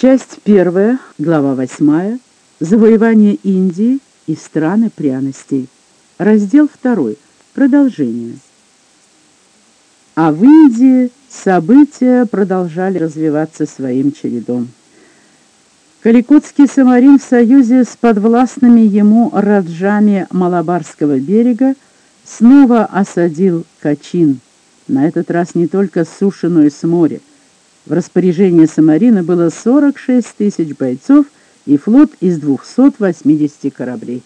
Часть первая, глава восьмая. Завоевание Индии и страны пряностей. Раздел второй. Продолжение. А в Индии события продолжали развиваться своим чередом. Каликутский Самарин в союзе с подвластными ему раджами Малабарского берега снова осадил Качин, на этот раз не только с суши, но и с моря. В распоряжении Самарина было 46 тысяч бойцов и флот из 280 кораблей.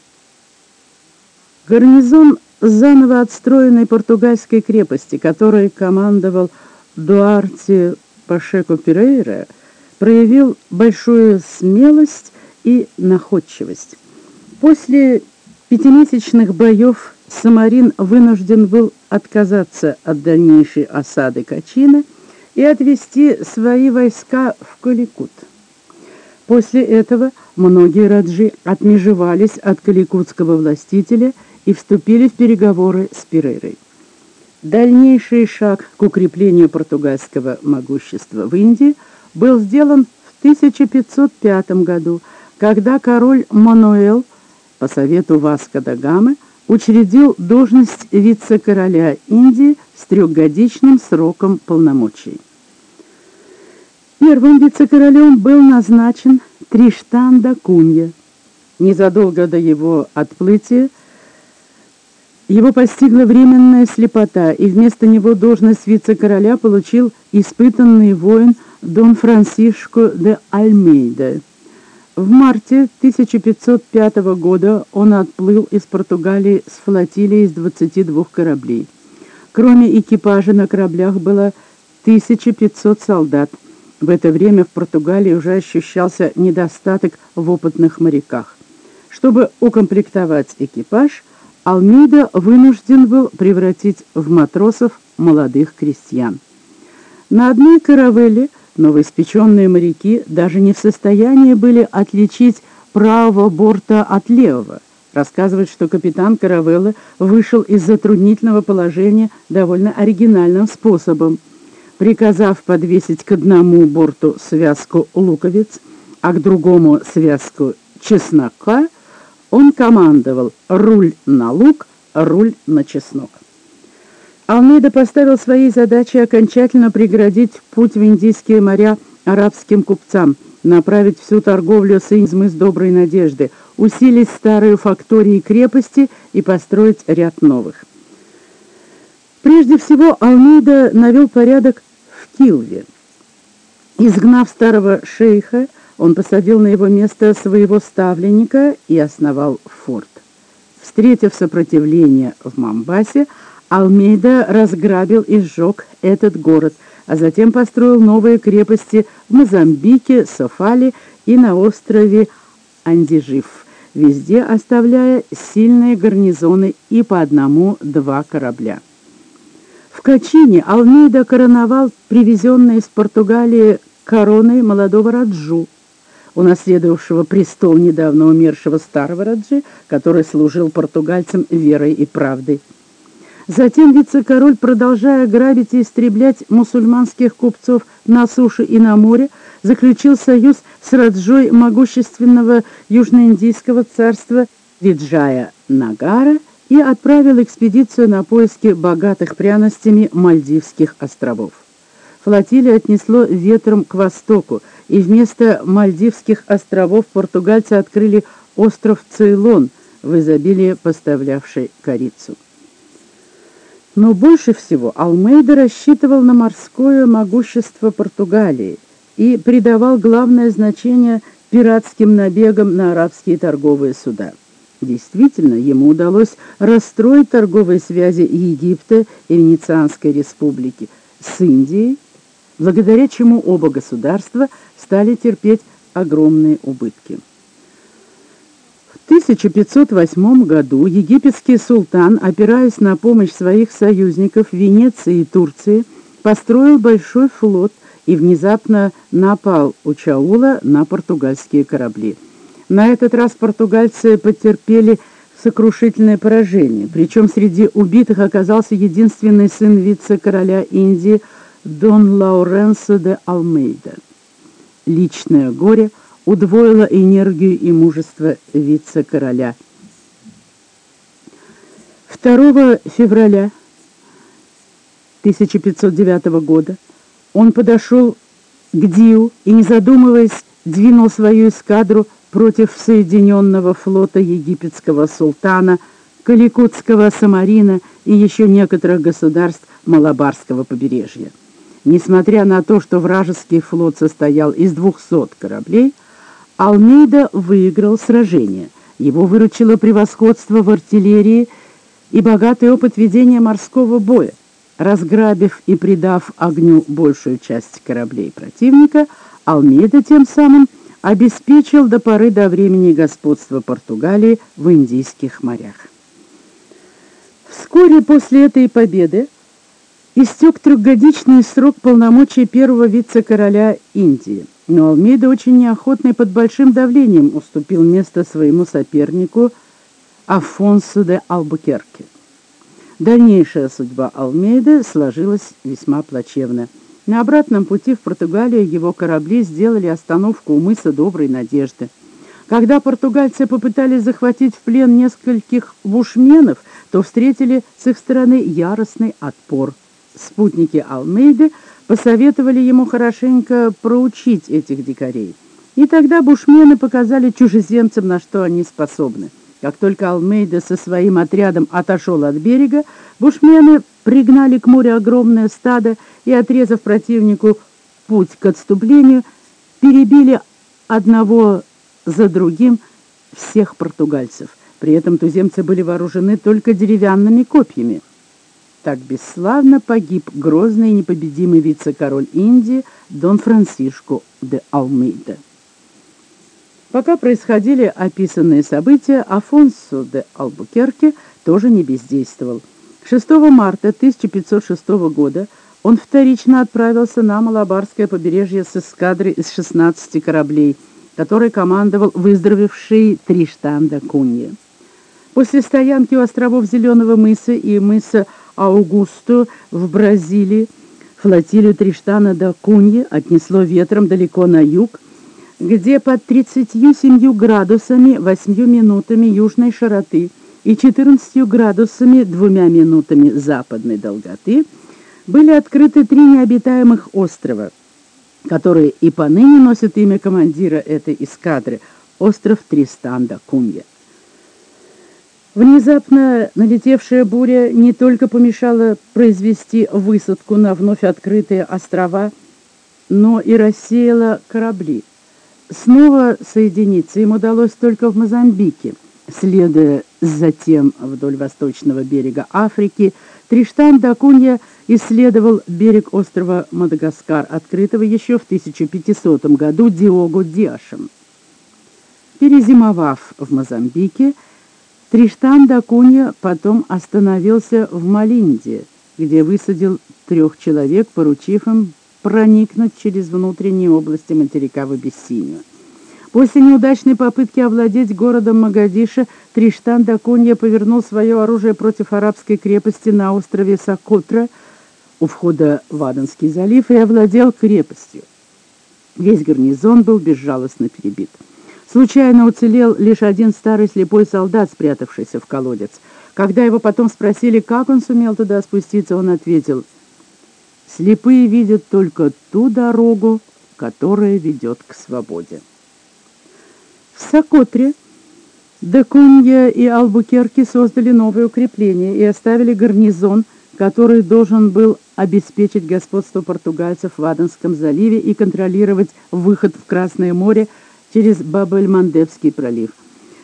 Гарнизон заново отстроенной португальской крепости, которой командовал Дуарте Пашеко Перейра, проявил большую смелость и находчивость. После пятимесячных боев Самарин вынужден был отказаться от дальнейшей осады Качина и отвести свои войска в Каликут. После этого многие раджи отмежевались от каликутского властителя и вступили в переговоры с Перейрой. Дальнейший шаг к укреплению португальского могущества в Индии был сделан в 1505 году, когда король Мануэл по совету Васко да Гамы учредил должность вице-короля Индии с трехгодичным сроком полномочий. Первым вице-королем был назначен Триштан да Кунья. Незадолго до его отплытия его постигла временная слепота, и вместо него должность вице-короля получил испытанный воин Дон Франсишко де Альмейда. В марте 1505 года он отплыл из Португалии с флотилией из 22 кораблей. Кроме экипажа на кораблях было 1500 солдат. В это время в Португалии уже ощущался недостаток в опытных моряках. Чтобы укомплектовать экипаж, Алмейда вынужден был превратить в матросов молодых крестьян. На одной каравелле новоиспеченные моряки даже не в состоянии были отличить правого борта от левого. Рассказывают, что капитан каравеллы вышел из затруднительного положения довольно оригинальным способом. Приказав подвесить к одному борту связку луковиц, а к другому связку чеснока – он командовал «руль на лук, руль на чеснок». Алмейда поставил своей задачей окончательно преградить путь в Индийские моря арабским купцам, направить всю торговлю с из Доброй Надежды, усилить старые фактории крепости и построить ряд новых. Прежде всего Алмейда навел порядок в Килве. Изгнав старого шейха, он посадил на его место своего ставленника и основал форт. Встретив сопротивление в Мамбасе, Алмейда разграбил и сжег этот город, а затем построил новые крепости в Мозамбике, Софале и на острове Андижив, везде оставляя сильные гарнизоны и по одному-два корабля. В Качине Алмейда короновал привезенные из Португалии короной молодого Раджу, унаследовавшего престол недавно умершего старого Раджи, который служил португальцам верой и правдой. Затем вице-король, продолжая грабить и истреблять мусульманских купцов на суше и на море, заключил союз с Раджой могущественного южноиндийского царства Виджая Нагара и отправил экспедицию на поиски богатых пряностями Мальдивских островов. Флотилия отнесло ветром к востоку, и вместо Мальдивских островов португальцы открыли остров Цейлон, в изобилии поставлявший корицу. Но больше всего Алмейда рассчитывал на морское могущество Португалии и придавал главное значение пиратским набегам на арабские торговые суда. Действительно, ему удалось расстроить торговые связи Египта и Венецианской республики с Индией, благодаря чему оба государства стали терпеть огромные убытки. В 1508 году египетский султан, опираясь на помощь своих союзников Венеции и Турции, построил большой флот и внезапно напал у Чаула на португальские корабли. На этот раз португальцы потерпели сокрушительное поражение, причем среди убитых оказался единственный сын вице-короля Индии Дон Лауренсо де Алмейда. личное горе удвоило энергию и мужество вице-короля. 2 февраля 1509 года он подошел к Дию и, не задумываясь, двинул свою эскадру против Соединенного флота египетского султана, Каликутского Самарина и еще некоторых государств Малабарского побережья. Несмотря на то, что вражеский флот состоял из 200 кораблей, Алмейда выиграл сражение. Его выручило превосходство в артиллерии и богатый опыт ведения морского боя. Разграбив и придав огню большую часть кораблей противника, Алмейда тем самым обеспечил до поры до времени господство Португалии в Индийских морях. Вскоре после этой победы истек трехгодичный срок полномочий первого вице-короля Индии, но Алмейда очень неохотно и под большим давлением уступил место своему сопернику Афонсу де Албукерке. Дальнейшая судьба Алмейда сложилась весьма плачевно. На обратном пути в Португалию его корабли сделали остановку у мыса Доброй Надежды. Когда португальцы попытались захватить в плен нескольких бушменов, то встретили с их стороны яростный отпор. Спутники Алмейды посоветовали ему хорошенько проучить этих дикарей. И тогда бушмены показали чужеземцам, на что они способны. Как только Алмейда со своим отрядом отошел от берега, бушмены пригнали к морю огромное стадо и, отрезав противнику путь к отступлению, перебили одного за другим всех португальцев. При этом туземцы были вооружены только деревянными копьями. Так бесславно погиб грозный и непобедимый вице-король Индии Дон Франсишко де Алмейда. Пока происходили описанные события, Афонсо де Албукерке тоже не бездействовал. 6 марта 1506 года он вторично отправился на Малабарское побережье с эскадрой из 16 кораблей, которой командовал выздоровевший Триштан да Кунья. После стоянки у островов Зеленого мыса и мыса Аугусто в Бразилии флотилию Триштана да Куньи отнесло ветром далеко на юг, где под 37 градусами 8 минутами южной широты и 14 градусами 2 минутами западной долготы были открыты три необитаемых острова, которые и поныне носят имя командира этой эскадры – остров Тристан-да-Кунья. Внезапно налетевшая буря не только помешала произвести высадку на вновь открытые острова, но и рассеяла корабли – Снова соединиться им удалось только в Мозамбике. Следуя затем вдоль восточного берега Африки, Триштан да Кунья исследовал берег острова Мадагаскар, открытого еще в 1500 году Диого Диашем. Перезимовав в Мозамбике, Триштан да Кунья потом остановился в Малинде, где высадил трех человек, поручив им проникнуть через внутренние области материка в Абиссинию. После неудачной попытки овладеть городом Магадиша, Триштан Дакунья повернул свое оружие против арабской крепости на острове Сокотра у входа в Аденский залив и овладел крепостью. Весь гарнизон был безжалостно перебит. Случайно уцелел лишь один старый слепой солдат, спрятавшийся в колодец. Когда его потом спросили, как он сумел туда спуститься, он ответил, «Слепые видят только ту дорогу, которая ведет к свободе». В Сокотре Декунья и Албукерки создали новое укрепление и оставили гарнизон, который должен был обеспечить господство португальцев в Аденском заливе и контролировать выход в Красное море через Бабель-Мандебский пролив.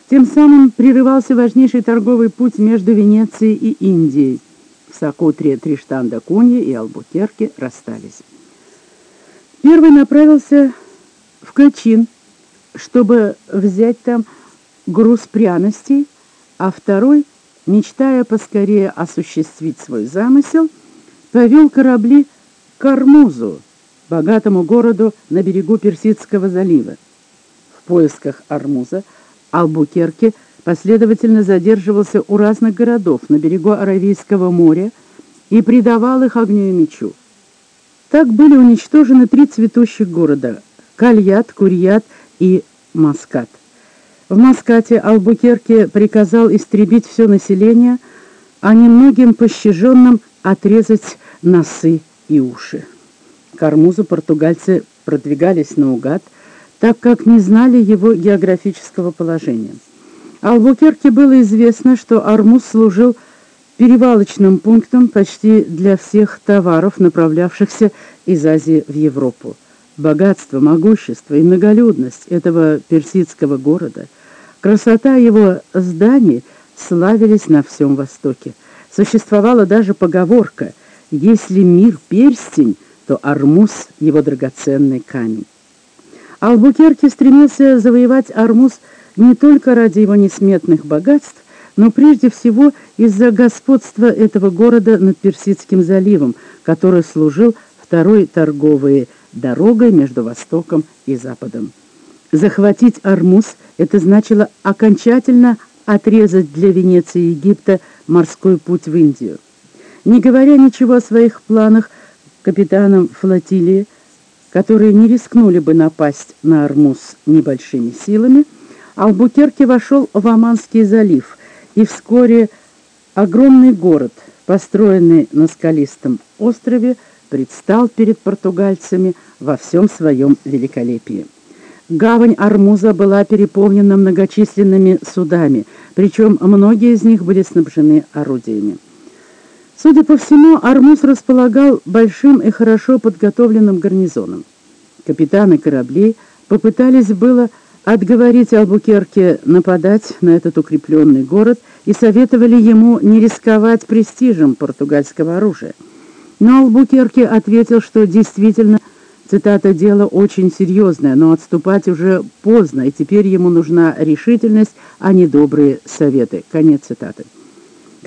Тем самым прерывался важнейший торговый путь между Венецией и Индией. В Сокотре Триштан да Кунья и Албукерки расстались. Первый направился в Качин, чтобы взять там груз пряностей, а второй, мечтая поскорее осуществить свой замысел, повел корабли к Армузу, богатому городу на берегу Персидского залива. Поисках Армуза Албукерке последовательно задерживался у разных городов на берегу Аравийского моря и предавал их огню и мечу. Так были уничтожены три цветущих города Кальят, Курьят и Маскат. В Маскате Албукерке приказал истребить все население, а немногим пощаженным отрезать носы и уши. К Армузу португальцы продвигались наугад, так как не знали его географического положения. Албукерке было известно, что Армуз служил перевалочным пунктом почти для всех товаров, направлявшихся из Азии в Европу. Богатство, могущество и многолюдность этого персидского города, красота его зданий славились на всем Востоке. Существовала даже поговорка «Если мир перстень, то Армуз — его драгоценный камень». Албукерке стремился завоевать Армуз не только ради его несметных богатств, но прежде всего из-за господства этого города над Персидским заливом, который служил второй торговой дорогой между Востоком и Западом. Захватить Армуз – это значило окончательно отрезать для Венеции и Египта морской путь в Индию. Не говоря ничего о своих планах, капитанам флотилии, которые не рискнули бы напасть на Армуз небольшими силами, Албукерке вошел в Оманский залив, и вскоре огромный город, построенный на скалистом острове, предстал перед португальцами во всем своем великолепии. Гавань Армуза была переполнена многочисленными судами, причем многие из них были снабжены орудиями. Судя по всему, Армуз располагал большим и хорошо подготовленным гарнизоном. Капитаны кораблей попытались было отговорить Албукерке нападать на этот укрепленный город и советовали ему не рисковать престижем португальского оружия. Но Албукерке ответил, что действительно Цитата «Дело очень серьезное, но отступать уже поздно, и теперь ему нужна решительность, а не добрые советы». Конец цитаты.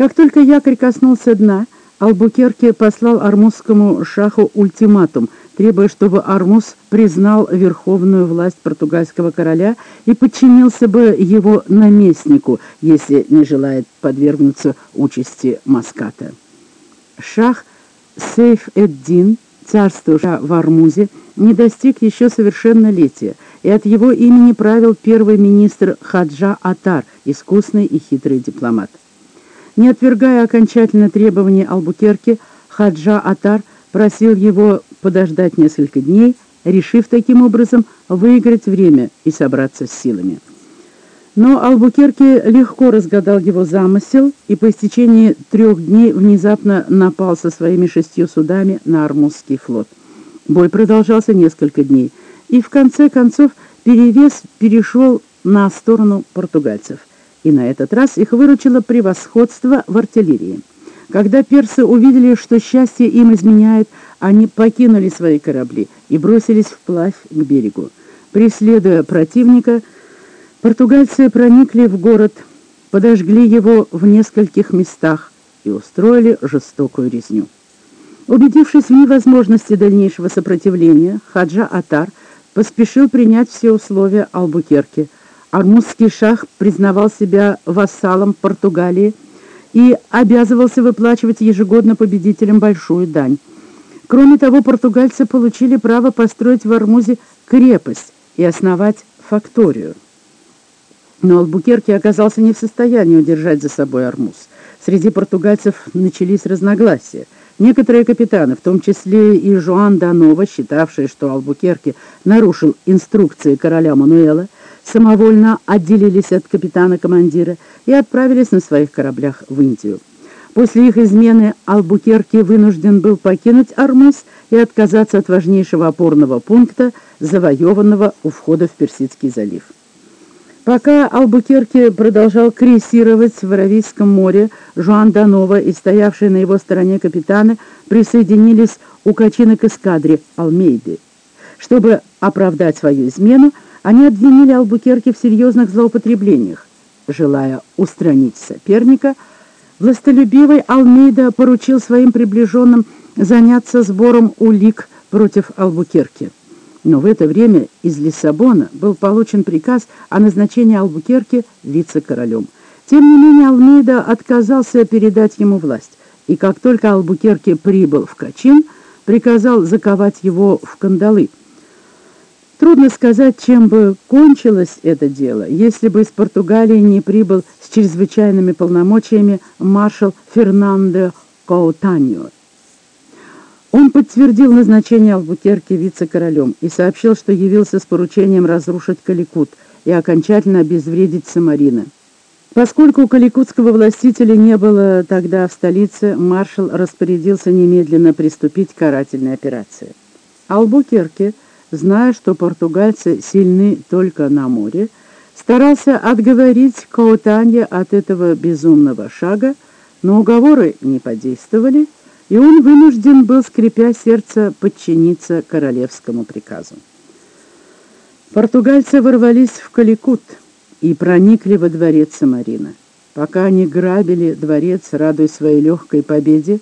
Как только якорь коснулся дна, Албукерке послал армузскому шаху ультиматум, требуя, чтобы Армуз признал верховную власть португальского короля и подчинился бы его наместнику, если не желает подвергнуться участи Маската. Шах Сейф-эд-Дин царство в Армузе не достиг еще совершеннолетия, и от его имени правил первый министр Хаджа Атар, искусный и хитрый дипломат. Не отвергая окончательно требования Албукерки, Хаджа Атар просил его подождать несколько дней, решив таким образом выиграть время и собраться с силами. Но Албукерке легко разгадал его замысел и по истечении трех дней внезапно напал со своими шестью судами на Армузский флот. Бой продолжался несколько дней, и в конце концов перевес перешел на сторону португальцев. И на этот раз их выручило превосходство в артиллерии. Когда персы увидели, что счастье им изменяет, они покинули свои корабли и бросились вплавь к берегу. Преследуя противника, Португальцы проникли в город, подожгли его в нескольких местах и устроили жестокую резню. Убедившись в невозможности дальнейшего сопротивления, Хаджа Атар поспешил принять все условия Албукерки. Армузский шах признавал себя вассалом Португалии и обязывался выплачивать ежегодно победителям большую дань. Кроме того, португальцы получили право построить в Армузе крепость и основать факторию. Но Албукерке оказался не в состоянии удержать за собой Армуз. Среди португальцев начались разногласия. Некоторые капитаны, в том числе и Жуан Данова, считавшие, что Албукерке нарушил инструкции короля Мануэла, самовольно отделились от капитана-командира и отправились на своих кораблях в Индию. После их измены Албукерке вынужден был покинуть Армуз и отказаться от важнейшего опорного пункта, завоеванного у входа в Персидский залив. Пока Албукерке продолжал крейсировать в Аравийском море, Жуан Данова и стоявшие на его стороне капитаны присоединились у качины к эскадре Алмейды. Чтобы оправдать свою измену, они обвинили Албукерке в серьезных злоупотреблениях. Желая устранить соперника, властолюбивый Алмейда поручил своим приближенным заняться сбором улик против Албукерки. Но в это время из Лиссабона был получен приказ о назначении Албукерки вице-королем. Тем не менее Алмейда отказался передать ему власть, и как только Албукерке прибыл в Качин, приказал заковать его в кандалы. Трудно сказать, чем бы кончилось это дело, если бы из Португалии не прибыл с чрезвычайными полномочиями маршал Фернандо Каутаньо. Он подтвердил назначение Албукерки вице-королем и сообщил, что явился с поручением разрушить Каликут и окончательно обезвредить Самарина. Поскольку у каликутского властителя не было тогда в столице, маршал распорядился немедленно приступить к карательной операции. Албукерке зная, что португальцы сильны только на море, старался отговорить Каутанья от этого безумного шага, но уговоры не подействовали, и он вынужден был, скрипя сердце, подчиниться королевскому приказу. Португальцы ворвались в Каликут и проникли во дворец Самарина. Пока они грабили дворец, радуясь своей легкой победе,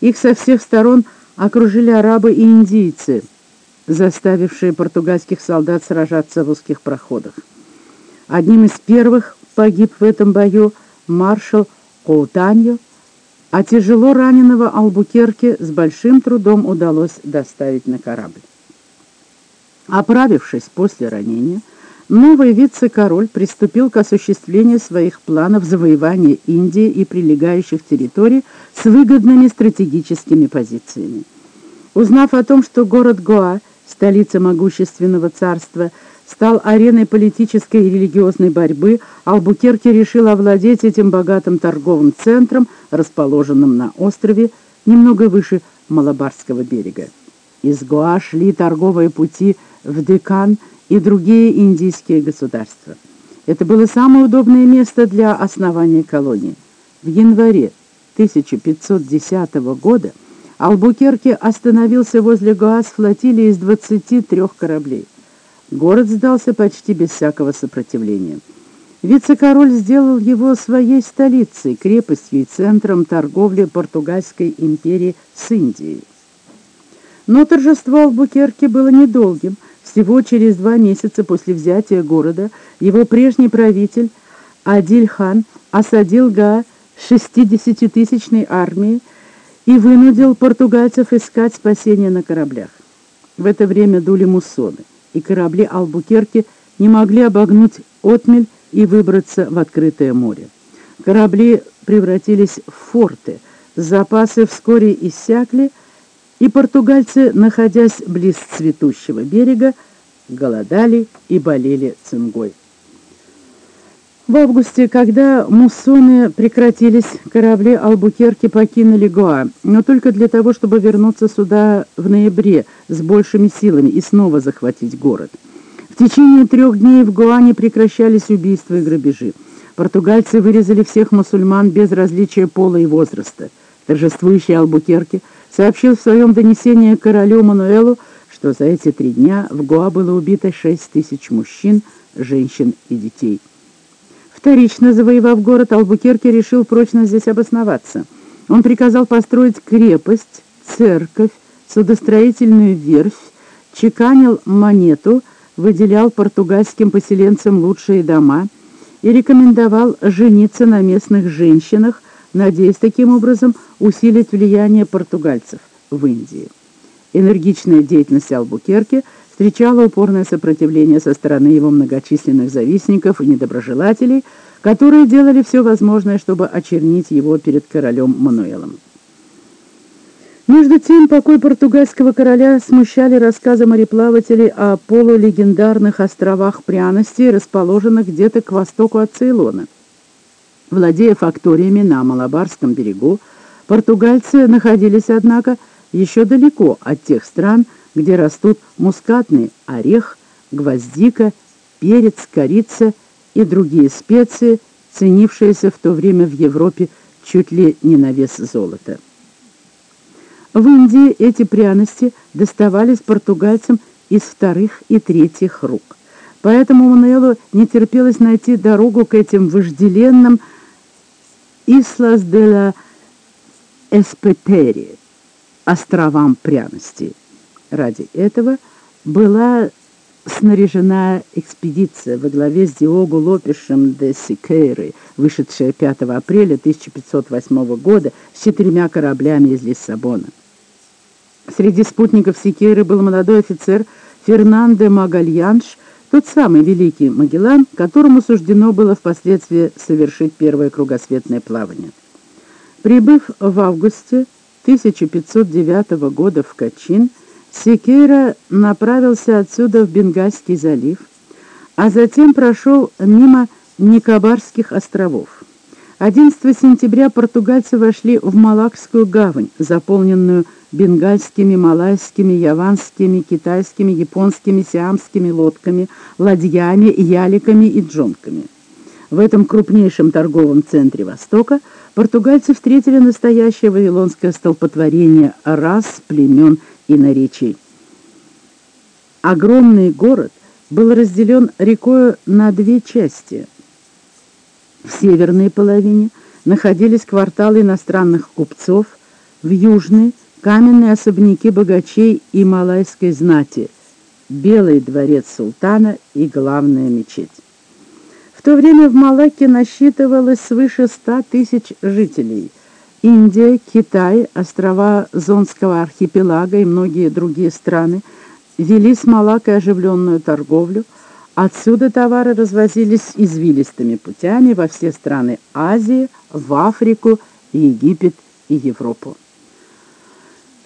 их со всех сторон окружили арабы и индийцы – заставившие португальских солдат сражаться в узких проходах. Одним из первых погиб в этом бою маршал Коутаньо, а тяжело раненого Албукерке с большим трудом удалось доставить на корабль. Оправившись после ранения, новый вице-король приступил к осуществлению своих планов завоевания Индии и прилегающих территорий с выгодными стратегическими позициями. Узнав о том, что город Гоа столица могущественного царства, стал ареной политической и религиозной борьбы, Албукерке решил овладеть этим богатым торговым центром, расположенным на острове, немного выше Малабарского берега. Из Гоа шли торговые пути в Декан и другие индийские государства. Это было самое удобное место для основания колонии. В январе 1510 года Албукерке остановился возле Гоа с флотилией из 23 кораблей. Город сдался почти без всякого сопротивления. Вице-король сделал его своей столицей, крепостью и центром торговли португальской империи с Индией. Но торжество Албукерке было недолгим. Всего через два месяца после взятия города его прежний правитель Адиль-хан осадил Га 60-тысячной армией, и вынудил португальцев искать спасения на кораблях. В это время дули муссоны, и корабли Албукерки не могли обогнуть отмель и выбраться в открытое море. Корабли превратились в форты, запасы вскоре иссякли, и португальцы, находясь близ цветущего берега, голодали и болели цингой. В августе, когда муссоны прекратились, корабли Албукерки покинули Гоа, но только для того, чтобы вернуться сюда в ноябре с большими силами и снова захватить город. В течение трех дней в Гоа не прекращались убийства и грабежи. Португальцы вырезали всех мусульман без различия пола и возраста. Торжествующий Албукерки сообщил в своем донесении королю Мануэлу, что за эти три дня в Гоа было убито шесть тысяч мужчин, женщин и детей. Вторично завоевав город, Албукерке решил прочно здесь обосноваться. Он приказал построить крепость, церковь, судостроительную верфь, чеканил монету, выделял португальским поселенцам лучшие дома и рекомендовал жениться на местных женщинах, надеясь таким образом усилить влияние португальцев в Индии. Энергичная деятельность Албукерке – встречала упорное сопротивление со стороны его многочисленных завистников и недоброжелателей, которые делали все возможное, чтобы очернить его перед королем Мануэлом. Между тем, покой португальского короля смущали рассказы мореплавателей о полулегендарных островах пряностей, расположенных где-то к востоку от Цейлона. Владея факториями на Малабарском берегу, португальцы находились, однако, еще далеко от тех стран, где растут мускатный орех, гвоздика, перец, корица и другие специи, ценившиеся в то время в Европе чуть ли не на вес золота. В Индии эти пряности доставались португальцам из вторых и третьих рук. Поэтому Мануэлу не терпелось найти дорогу к этим вожделенным «Ислас де ла Эспетери» — островам пряностей. Ради этого была снаряжена экспедиция во главе с Диого Лопешем де Сикейры, вышедшая 5 апреля 1508 года с четырьмя кораблями из Лиссабона. Среди спутников Сикейры был молодой офицер Фернандо Магальянш, тот самый великий Магеллан, которому суждено было впоследствии совершить первое кругосветное плавание. Прибыв в августе 1509 года в Качин, Секейра направился отсюда в Бенгальский залив, а затем прошел мимо Никобарских островов. 11 сентября португальцы вошли в Малакскую гавань, заполненную бенгальскими, малайскими, яванскими, китайскими, японскими, сиамскими лодками, ладьями, яликами и джонками. В этом крупнейшем торговом центре Востока португальцы встретили настоящее вавилонское столпотворение рас, племен и наречий. Огромный город был разделен рекой на две части. В северной половине находились кварталы иностранных купцов, в южной – каменные особняки богачей и малайской знати, Белый дворец султана и главная мечеть. В то время в Малакке насчитывалось свыше ста тысяч жителей. Индия, Китай, острова Зонского архипелага и многие другие страны вели с Малаккой оживленную торговлю. Отсюда товары развозились извилистыми путями во все страны Азии, в Африку, Египет и Европу.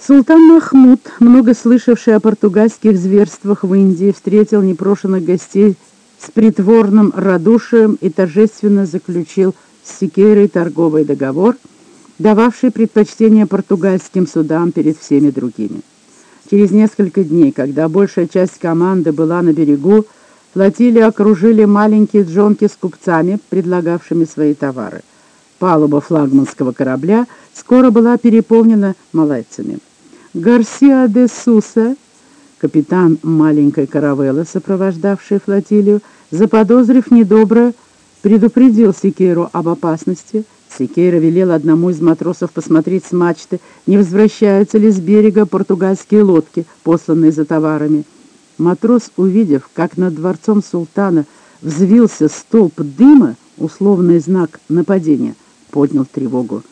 Султан Махмуд, много слышавший о португальских зверствах в Индии, встретил непрошенных гостей с притворным радушием и торжественно заключил с Сикейрой торговый договор, дававший предпочтение португальским судам перед всеми другими. Через несколько дней, когда большая часть команды была на берегу, флотилии окружили маленькие джонки с купцами, предлагавшими свои товары. Палуба флагманского корабля скоро была переполнена малайцами. Гарсиа де Суса, капитан маленькой каравеллы, сопровождавшей флотилию, заподозрив недобро, предупредил Сикейру об опасности. Сикейра велел одному из матросов посмотреть с мачты, не возвращаются ли с берега португальские лодки, посланные за товарами. Матрос, увидев, как над дворцом султана взвился столб дыма, условный знак нападения, поднял тревогу.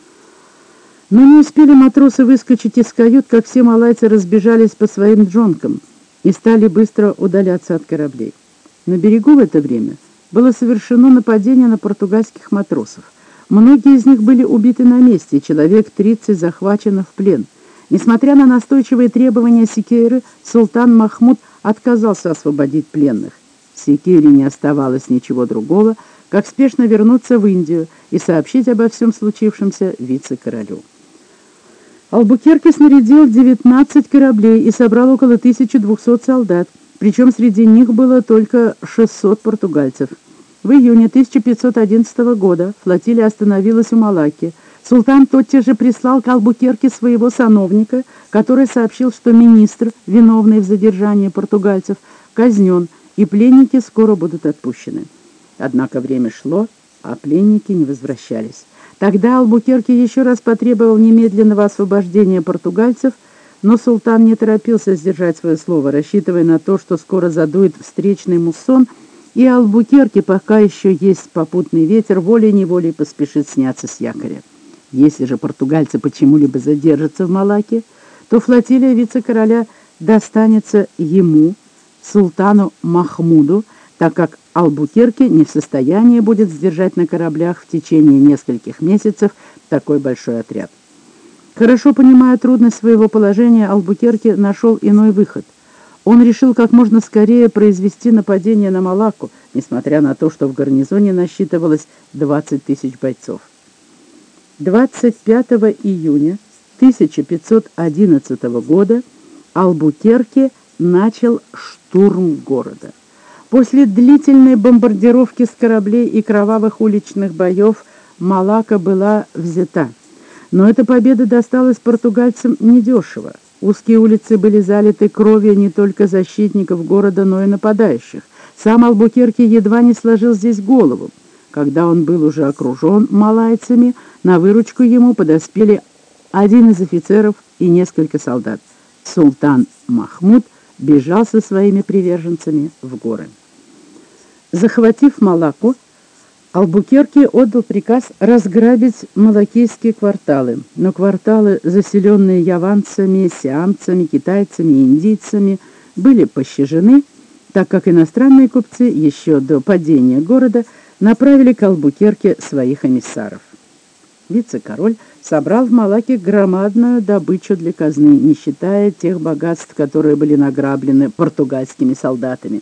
Но не успели матросы выскочить из кают, как все малайцы разбежались по своим джонкам и стали быстро удаляться от кораблей. На берегу в это время было совершено нападение на португальских матросов. Многие из них были убиты на месте, человек 30 захвачено в плен. Несмотря на настойчивые требования Секейры, султан Махмуд отказался освободить пленных. Секейре не оставалось ничего другого, как спешно вернуться в Индию и сообщить обо всем случившемся вице-королю. Албукерке снарядил 19 кораблей и собрал около 1200 солдат, причем среди них было только 600 португальцев. В июне 1511 года флотилия остановилась у Малаки. Султан тотчас же прислал к Албукерке своего сановника, который сообщил, что министр, виновный в задержании португальцев, казнен, и пленники скоро будут отпущены. Однако время шло, а пленники не возвращались. Тогда Албукерки еще раз потребовал немедленного освобождения португальцев, но султан не торопился сдержать свое слово, рассчитывая на то, что скоро задует встречный муссон, и Албукерки, пока еще есть попутный ветер, волей-неволей поспешит сняться с якоря. Если же португальцы почему-либо задержатся в Малаке, то флотилия вице-короля достанется ему, султану Махмуду, так как Албукерке не в состоянии будет сдержать на кораблях в течение нескольких месяцев такой большой отряд. Хорошо понимая трудность своего положения, Албукерке нашел иной выход. Он решил как можно скорее произвести нападение на Малакку, несмотря на то, что в гарнизоне насчитывалось 20 тысяч бойцов. 25 июня 1511 года Албукерке начал штурм города. После длительной бомбардировки с кораблей и кровавых уличных боев Малака была взята. Но эта победа досталась португальцам недешево. Узкие улицы были залиты кровью не только защитников города, но и нападающих. Сам Албукерки едва не сложил здесь голову. Когда он был уже окружен малайцами, на выручку ему подоспели один из офицеров и несколько солдат. Султан Махмуд бежал со своими приверженцами в горы. Захватив Малаку, Албукерки отдал приказ разграбить малакийские кварталы, но кварталы, заселенные яванцами, сиамцами, китайцами индийцами, были пощажены, так как иностранные купцы еще до падения города направили к Албукерке своих эмиссаров. Вице-король собрал в Малаке громадную добычу для казны, не считая тех богатств, которые были награблены португальскими солдатами.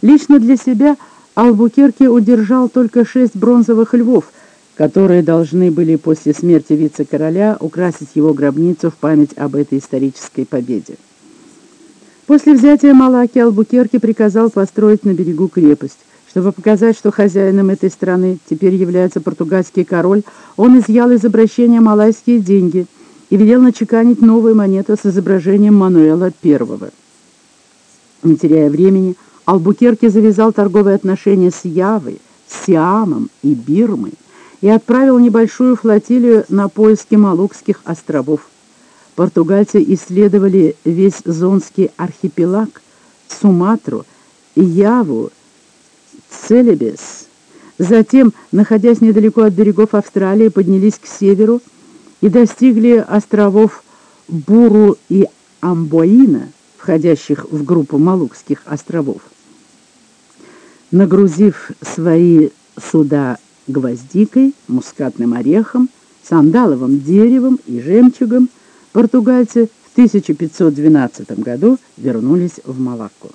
Лично для себя Албукерке удержал только шесть бронзовых львов, которые должны были после смерти вице-короля украсить его гробницу в память об этой исторической победе. После взятия Малаки Албукерке приказал построить на берегу крепость. Чтобы показать, что хозяином этой страны теперь является португальский король, он изъял из обращения малайские деньги и велел начеканить новую монету с изображением Мануэла I. Не теряя времени, Албукерке завязал торговые отношения с Явой, Сиамом и Бирмой и отправил небольшую флотилию на поиски Малукских островов. Португальцы исследовали весь Зонский архипелаг, Суматру, Яву, Целебес. Затем, находясь недалеко от берегов Австралии, поднялись к северу и достигли островов Буру и Амбоина, входящих в группу Малукских островов. Нагрузив свои суда гвоздикой, мускатным орехом, сандаловым деревом и жемчугом, португальцы в 1512 году вернулись в Малакку.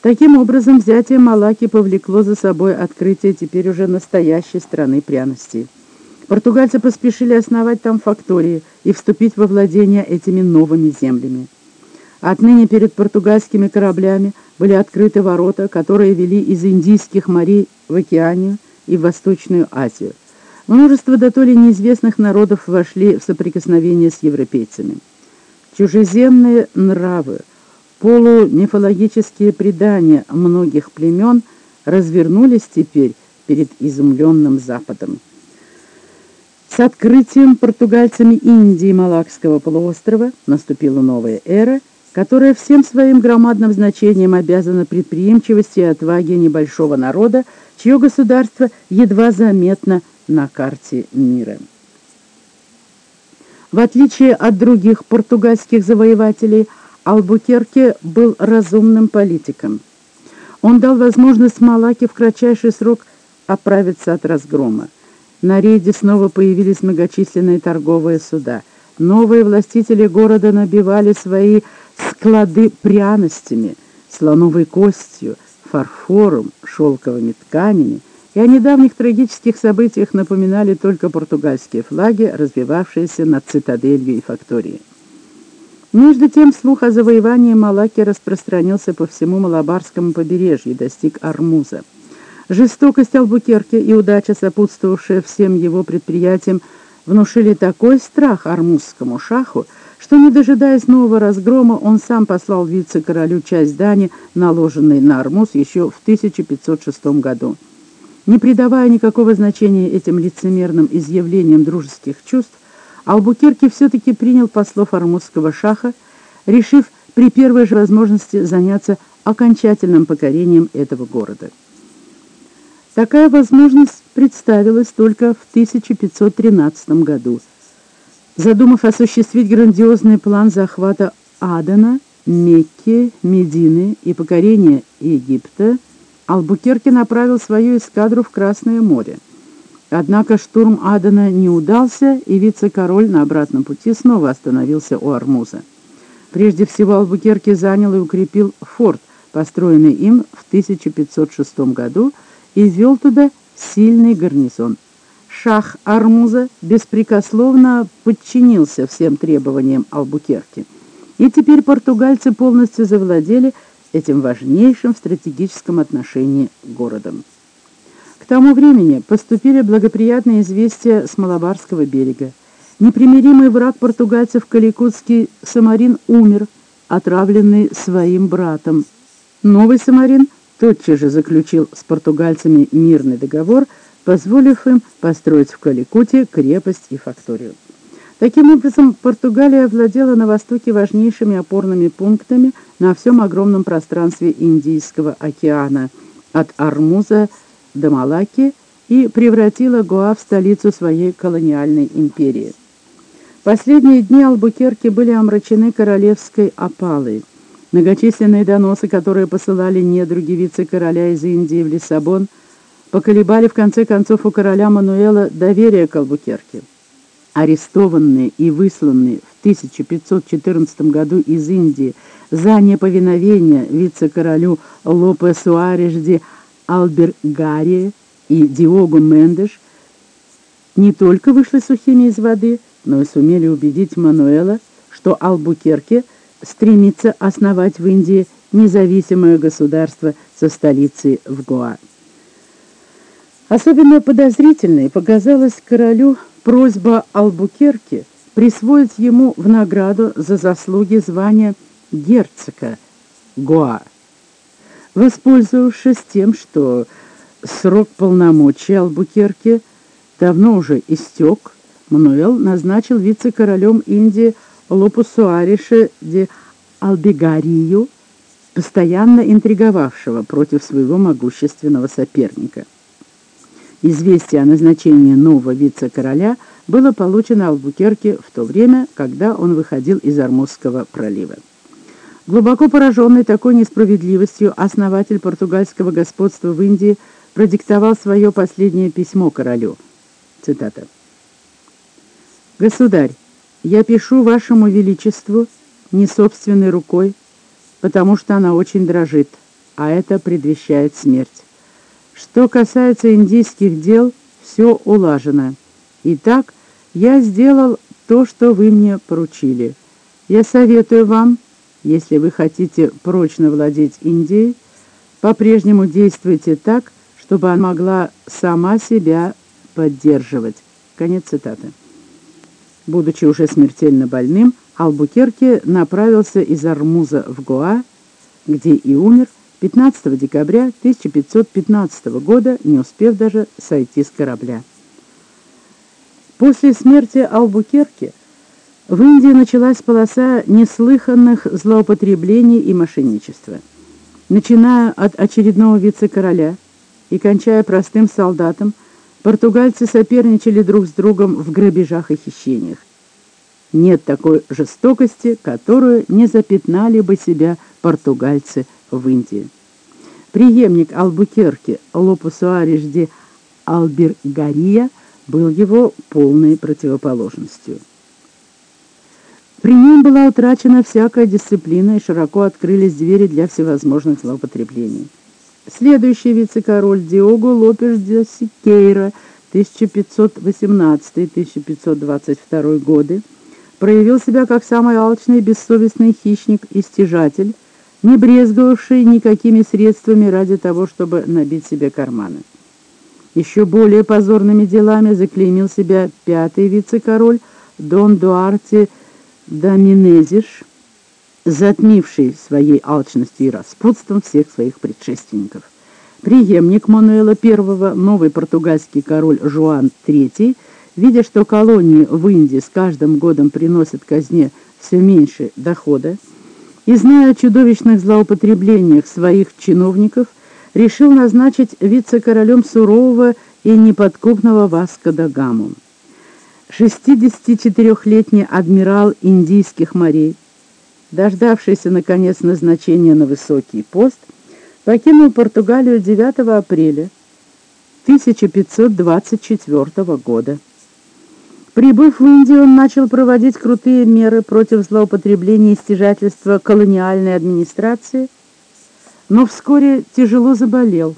Таким образом, взятие Малаки повлекло за собой открытие теперь уже настоящей страны пряностей. Португальцы поспешили основать там фактории и вступить во владение этими новыми землями. Отныне перед португальскими кораблями были открыты ворота, которые вели из Индийских морей в Океанию и в Восточную Азию. Множество дотоле неизвестных народов вошли в соприкосновение с европейцами. Чужеземные нравы, полумифологические предания многих племен развернулись теперь перед изумленным Западом. С открытием португальцами Индии и Малакского полуострова наступила новая эра, которая всем своим громадным значением обязана предприимчивости и отваге небольшого народа, чье государство едва заметно на карте мира. В отличие от других португальских завоевателей – Албукерке был разумным политиком. Он дал возможность Малаке в кратчайший срок оправиться от разгрома. На рейде снова появились многочисленные торговые суда. Новые властители города набивали свои склады пряностями, слоновой костью, фарфором, шелковыми тканями, и о недавних трагических событиях напоминали только португальские флаги, развивавшиеся над цитаделью и факторией. Между тем слух о завоевании Малаки распространился по всему Малабарскому побережью и достиг Армуза. Жестокость Албукерки и удача, сопутствовавшая всем его предприятиям, внушили такой страх армузскому шаху, что, не дожидаясь нового разгрома, он сам послал вице-королю часть дани, наложенной на Армуз еще в 1506 году. Не придавая никакого значения этим лицемерным изъявлениям дружеских чувств, Албукерки все-таки принял послов армузского шаха, решив при первой же возможности заняться окончательным покорением этого города. Такая возможность представилась только в 1513 году. Задумав осуществить грандиозный план захвата Адена, Мекки, Медины и покорения Египта, Албукерки направил свою эскадру в Красное море. Однако штурм Адена не удался, и вице-король на обратном пути снова остановился у Армуза. Прежде всего Албукерке занял и укрепил форт, построенный им в 1506 году, и ввел туда сильный гарнизон. Шах Армуза беспрекословно подчинился всем требованиям Албукерки. И теперь португальцы полностью завладели этим важнейшим в стратегическом отношении городом тому времени поступили благоприятные известия с Малабарского берега. Непримиримый враг португальцев Каликутский Самарин умер, отравленный своим братом. Новый Самарин тотчас же заключил с португальцами мирный договор, позволив им построить в Каликуте крепость и факторию. Таким образом, Португалия владела на востоке важнейшими опорными пунктами на всем огромном пространстве Индийского океана, от Армуза до Малаки и превратила Гоа в столицу своей колониальной империи. Последние дни Албукерки были омрачены королевской опалой. Многочисленные доносы, которые посылали недруги вице-короля из Индии в Лиссабон, поколебали в конце концов у короля Мануэла доверие к Албукерке. Арестованные и высланные в 1514 году из Индии за неповиновение вице-королю Лопе Суарежди Албергария и Диогу Мендеш не только вышли сухими из воды, но и сумели убедить Мануэла, что Албукерке стремится основать в Индии независимое государство со столицей в Гоа. Особенно подозрительной показалась королю просьба Албукерки присвоить ему в награду за заслуги звания герцога Гоа. Воспользовавшись тем, что срок полномочий Албукерки давно уже истек, Мануэл назначил вице-королем Индии Лопусуариша де Албегарию, постоянно интриговавшего против своего могущественного соперника. Известие о назначении нового вице-короля было получено Албукерке в то время, когда он выходил из Армузского пролива. Глубоко пораженный такой несправедливостью, основатель португальского господства в Индии продиктовал свое последнее письмо королю. Цитата. «Государь, я пишу вашему величеству не собственной рукой, потому что она очень дрожит, а это предвещает смерть. Что касается индийских дел, все улажено. Итак, я сделал то, что вы мне поручили. Я советую вам, если вы хотите прочно владеть Индией, по-прежнему действуйте так, чтобы она могла сама себя поддерживать. Конец цитаты. Будучи уже смертельно больным, Албукерке направился из Армуза в Гоа, где и умер 15 декабря 1515 года, не успев даже сойти с корабля. После смерти Албукерки в Индии началась полоса неслыханных злоупотреблений и мошенничества. Начиная от очередного вице-короля и кончая простым солдатом, португальцы соперничали друг с другом в грабежах и хищениях. Нет такой жестокости, которую не запятнали бы себя португальцы в Индии. Приемник Албукерки Лопусуариш де Албергария был его полной противоположностью. При нем была утрачена всякая дисциплина и широко открылись двери для всевозможных злоупотреблений. Следующий вице-король Диого Лопеш де Сикейра 1518-1522 годы проявил себя как самый алчный и бессовестный хищник и стяжатель, не брезговавший никакими средствами ради того, чтобы набить себе карманы. Еще более позорными делами заклеймил себя пятый вице-король Дон Дуарте Доминезиш, затмивший своей алчностью и распутством всех своих предшественников. Приемник Мануэла I, новый португальский король Жуан III, видя, что колонии в Индии с каждым годом приносят казне все меньше дохода, и зная о чудовищных злоупотреблениях своих чиновников, решил назначить вице-королем сурового и неподкупного Васко да Гаму. 64-летний адмирал индийских морей, дождавшийся, наконец, назначения на высокий пост, покинул Португалию 9 апреля 1524 года. Прибыв в Индию, он начал проводить крутые меры против злоупотребления и стяжательства колониальной администрации, но вскоре тяжело заболел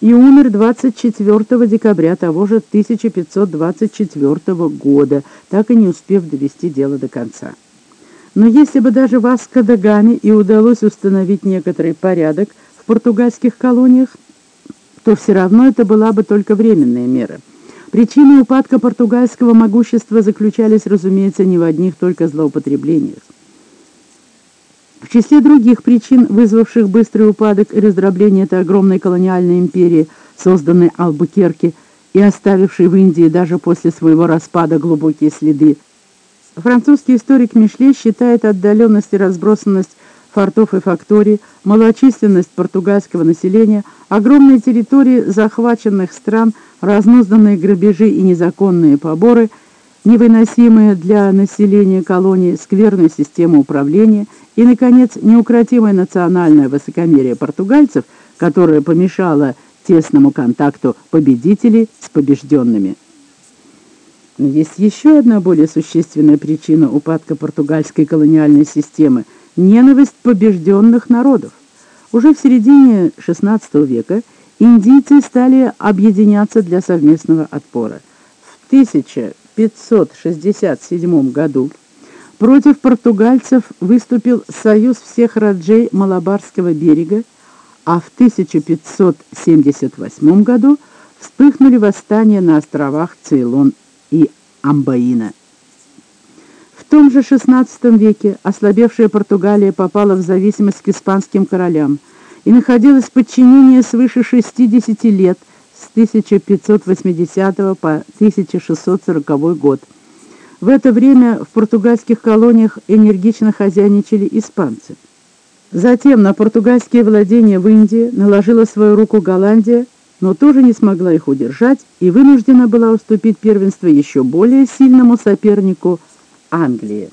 и умер 24 декабря того же 1524 года, так и не успев довести дело до конца. Но если бы даже Васко да Гаме и удалось установить некоторый порядок в португальских колониях, то все равно это была бы только временная мера. Причины упадка португальского могущества заключались, разумеется, не в одних только злоупотреблениях. В числе других причин, вызвавших быстрый упадок и раздробление этой огромной колониальной империи, созданной Албукерке и оставившей в Индии даже после своего распада глубокие следы, Французский историк Мишле считает отдаленность и разбросанность фортов и факторий, малочисленность португальского населения, огромные территории захваченных стран, разнузданные грабежи и незаконные поборы невыносимая для населения колонии скверная система управления и, наконец, неукротимое национальное высокомерие португальцев, которое помешало тесному контакту победителей с побежденными. Но есть еще одна более существенная причина упадка португальской колониальной системы – ненависть побежденных народов. Уже в середине XVI века индийцы стали объединяться для совместного отпора. В 1567 году против португальцев выступил союз всех раджей Малабарского берега, а в 1578 году вспыхнули восстания на островах Цейлон и Амбаина. Том же XVI веке ослабевшая Португалия попала в зависимость к испанским королям и находилась в подчинении свыше 60 лет с 1580 по 1640 год. В это время в португальских колониях энергично хозяйничали испанцы. Затем на португальские владения в Индии наложила свою руку Голландия, но тоже не смогла их удержать и вынуждена была уступить первенство еще более сильному сопернику Англии.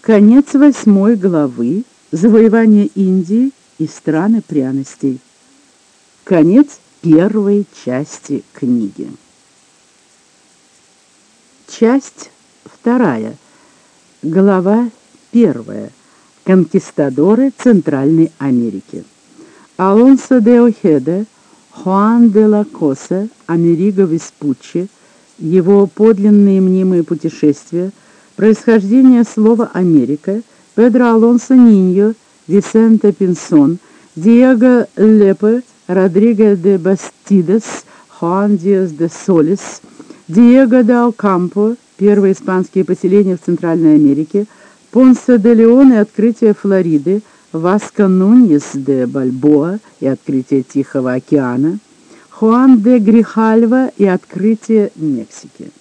Конец восьмой главы «Завоевание Индии и страны пряностей». Конец первой части книги. Часть вторая. Глава первая. Конкистадоры Центральной Америки. Алонсо де Охеде – Хуан де ла Коса, Америго Веспуччи, его подлинные мнимые путешествия, происхождение слова «Америка», Педро Алонсо Ниньо, Висенте Пинсон, Диего Лепе, Родриго де Бастидес, Хуан Диас де Солис, Диего де Алкампо, первые испанские поселения в Центральной Америке, Понсе де Леон и открытие Флориды, Васко Нуньес де Бальбоа и открытие Тихого океана, Хуан де Грихальва и открытие Мексики.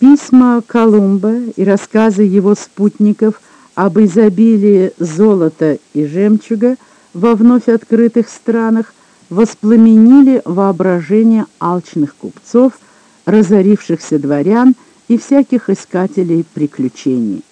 Письма Колумба и рассказы его спутников об изобилии золота и жемчуга во вновь открытых странах воспламенили воображение алчных купцов, разорившихся дворян и всяких искателей приключений.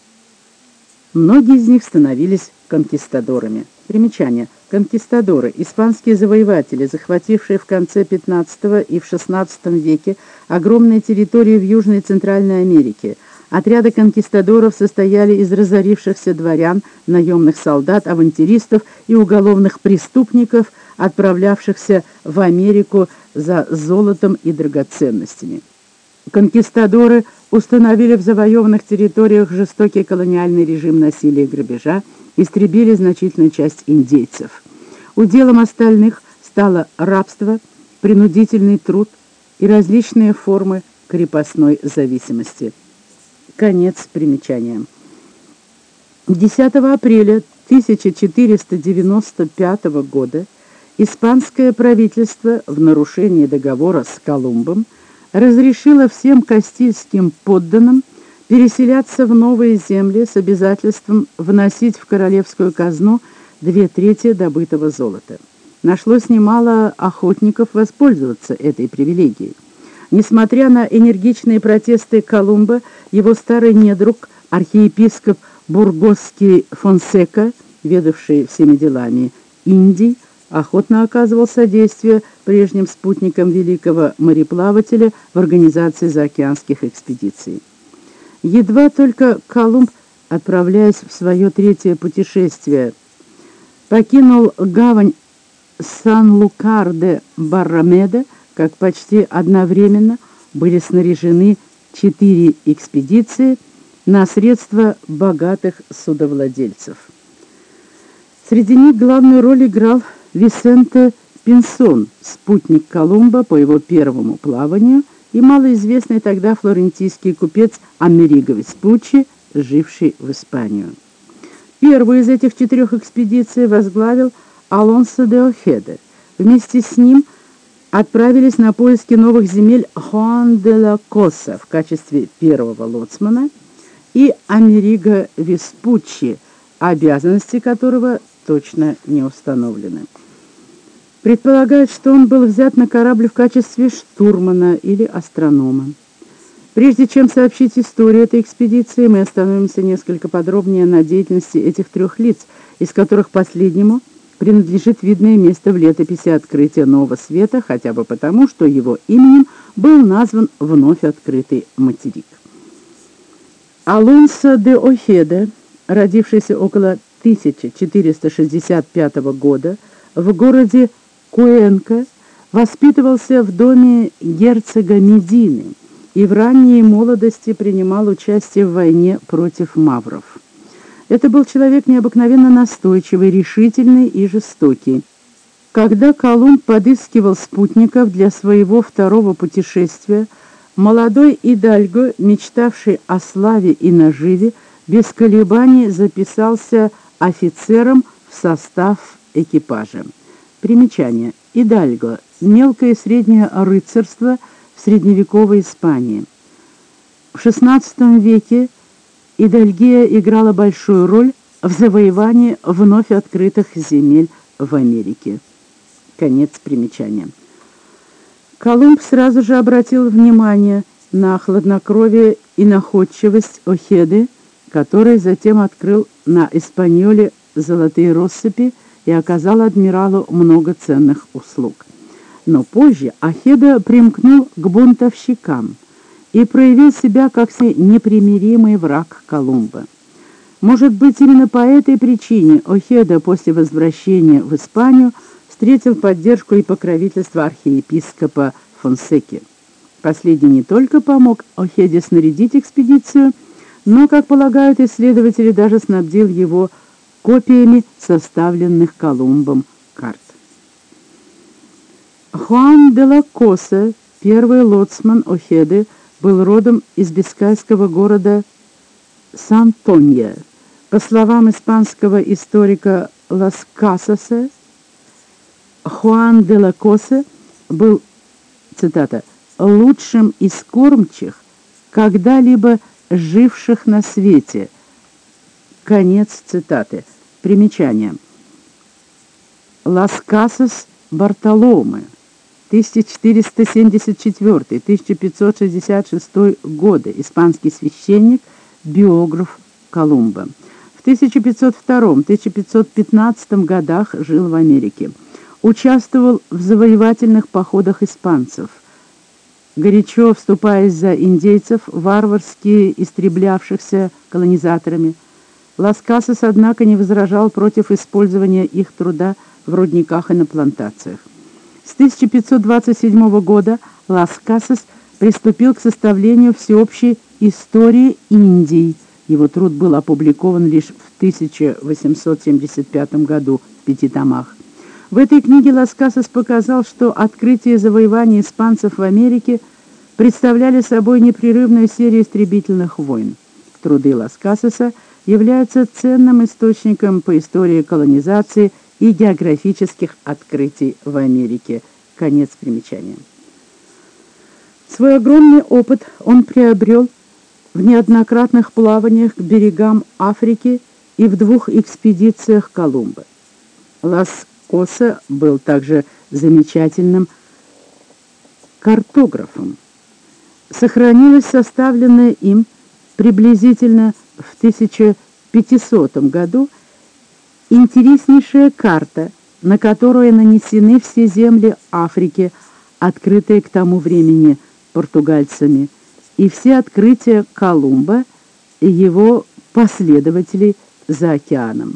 Многие из них становились конкистадорами. Примечание. Конкистадоры – испанские завоеватели, захватившие в конце XV и в XVI веке огромные территории в Южной и Центральной Америке. Отряды конкистадоров состояли из разорившихся дворян, наемных солдат, авантюристов и уголовных преступников, отправлявшихся в Америку за золотом и драгоценностями. Конкистадоры установили в завоеванных территориях жестокий колониальный режим насилия и грабежа, истребили значительную часть индейцев. Уделом остальных стало рабство, принудительный труд и различные формы крепостной зависимости. Конец примечания. 10 апреля 1495 года испанское правительство в нарушении договора с Колумбом разрешила всем кастильским подданным переселяться в новые земли с обязательством вносить в королевскую казну две трети добытого золота. Нашлось немало охотников воспользоваться этой привилегией. Несмотря на энергичные протесты Колумба, его старый недруг, архиепископ Бургосский Фонсека, ведавший всеми делами Индии, охотно оказывал содействие прежним спутникам великого мореплавателя в организации заокеанских экспедиций. Едва только Колумб, отправляясь в свое третье путешествие, покинул гавань Сан-Лукар-де-Баррамеда, как почти одновременно были снаряжены четыре экспедиции на средства богатых судовладельцев. Среди них главную роль играл Висенте Пинсон, спутник Колумба по его первому плаванию, и малоизвестный тогда флорентийский купец Америго Веспуччи, живший в Испанию. Первую из этих четырех экспедиций возглавил Алонсо де Охеде. Вместе с ним отправились на поиски новых земель Хуан де ла Коса в качестве первого лоцмана и Америго Веспуччи, обязанности которого точно не установлены. Предполагают, что он был взят на корабль в качестве штурмана или астронома. Прежде чем сообщить историю этой экспедиции, мы остановимся несколько подробнее на деятельности этих трех лиц, из которых последнему принадлежит видное место в летописи открытия Нового Света, хотя бы потому, что его именем был назван вновь открытый материк. Алонсо де Охеде, родившийся около 1465 года в городе Куэнка, воспитывался в доме герцога Медины – и в ранней молодости принимал участие в войне против мавров. Это был человек необыкновенно настойчивый, решительный и жестокий. Когда Колумб подыскивал спутников для своего второго путешествия, молодой Идальго, мечтавший о славе и наживе, без колебаний записался офицером в состав экипажа. Примечание. Идальго. Мелкое и среднее рыцарство – в средневековой Испании. В XVI веке Идальгия играла большую роль в завоевании вновь открытых земель в Америке. Конец примечания. Колумб сразу же обратил внимание на хладнокровие и находчивость Охеды, который затем открыл на Испаньоле золотые россыпи и оказал адмиралу много ценных услуг. Но позже Ахеда примкнул к бунтовщикам и проявил себя как непримиримый враг Колумба. Может быть, именно по этой причине Охеда после возвращения в Испанию встретил поддержку и покровительство архиепископа Фонсеки. Последний не только помог Охеде снарядить экспедицию, но, как полагают исследователи, даже снабдил его копиями составленных Колумбом карт. Хуан де ла Коса, первый лоцман Охеды, был родом из бискайского города Сантонья. По словам испанского историка Лас Касаса, Хуан де ла Коса был, цитата, «лучшим из кормчих, когда-либо живших на свете». Конец цитаты. Примечание. Лас Касас Бартоломе 1474-1566 годы, испанский священник, биограф Колумба. В 1502-1515 годах жил в Америке. Участвовал в завоевательных походах испанцев, горячо вступаясь за индейцев, варварски истреблявшихся колонизаторами. Лас-Касас, однако, не возражал против использования их труда в рудниках и на плантациях. С 1527 года Лас-Касас приступил к составлению всеобщей истории Индии. Его труд был опубликован лишь в 1875 году в пяти томах. В этой книге Лас-Касас показал, что открытие и завоевание испанцев в Америке представляли собой непрерывную серию истребительных войн. Труды Лас-Касаса являются ценным источником по истории колонизации и географических открытий в Америке. Конец примечания. Свой огромный опыт он приобрел в неоднократных плаваниях к берегам Африки и в двух экспедициях Колумба. Лас-Коса был также замечательным картографом. Сохранилась составленная им приблизительно в 1500 году интереснейшая карта, на которой нанесены все земли Африки, открытые к тому времени португальцами, и все открытия Колумба и его последователей за океаном.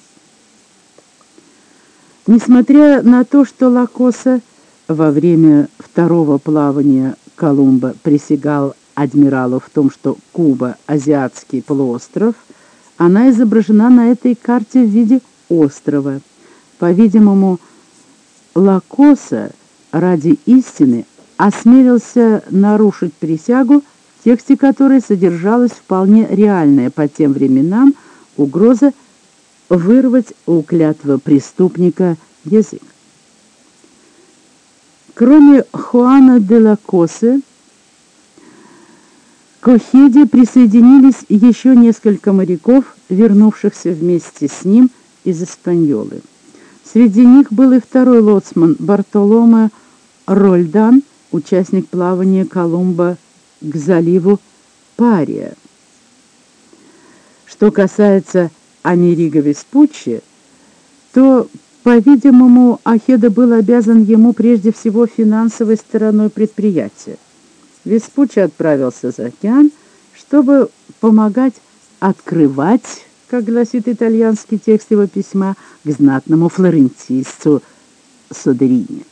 Несмотря на то, что Лакоса во время второго плавания Колумба присягал адмиралу в том, что Куба – азиатский полуостров, она изображена на этой карте в виде острова. По-видимому, Лакоса ради истины осмелился нарушить присягу, в тексте которой содержалась вполне реальная по тем временам угроза вырвать у клятва преступника язык. Кроме Хуана де Лакосы, к Охеде присоединились еще несколько моряков, вернувшихся вместе с ним – из Испаньолы. Среди них был и второй лоцман Бартоломе Рольдан, участник плавания Колумба к заливу пария. Что касается Америго Веспуччи, то, по-видимому, Ахеда был обязан ему прежде всего финансовой стороной предприятия. Веспуччи отправился за океан, чтобы помогать открывать, как гласит итальянский текст его письма, к знатному флорентийцу Содерини.